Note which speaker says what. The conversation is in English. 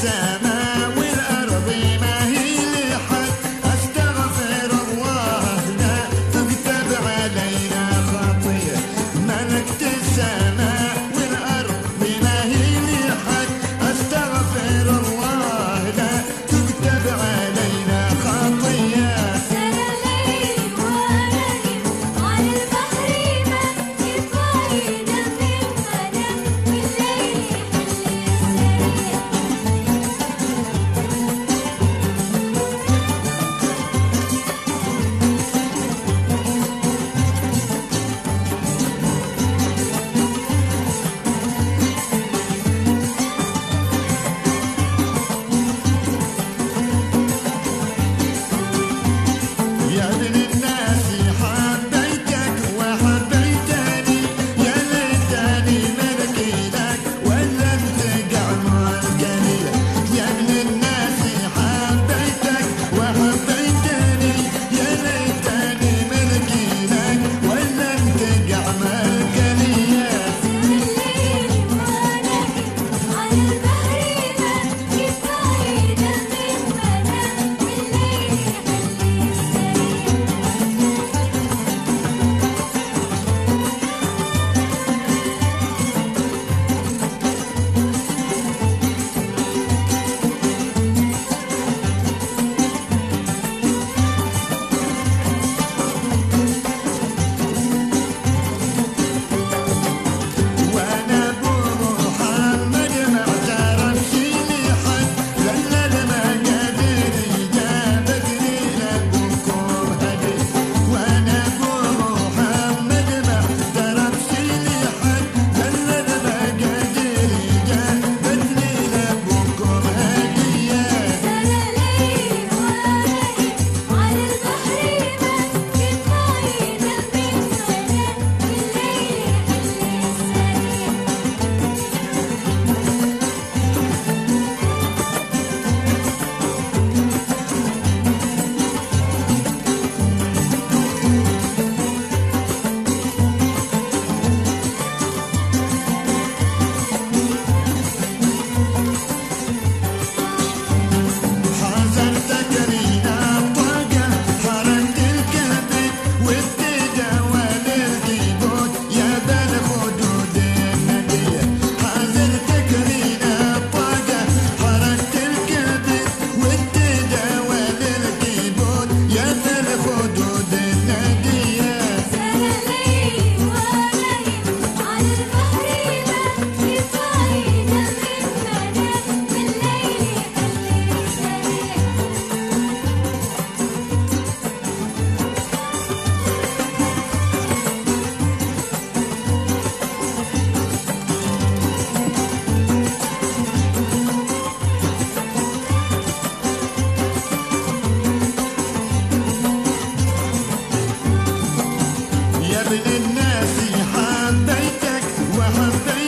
Speaker 1: güzel sua mansão.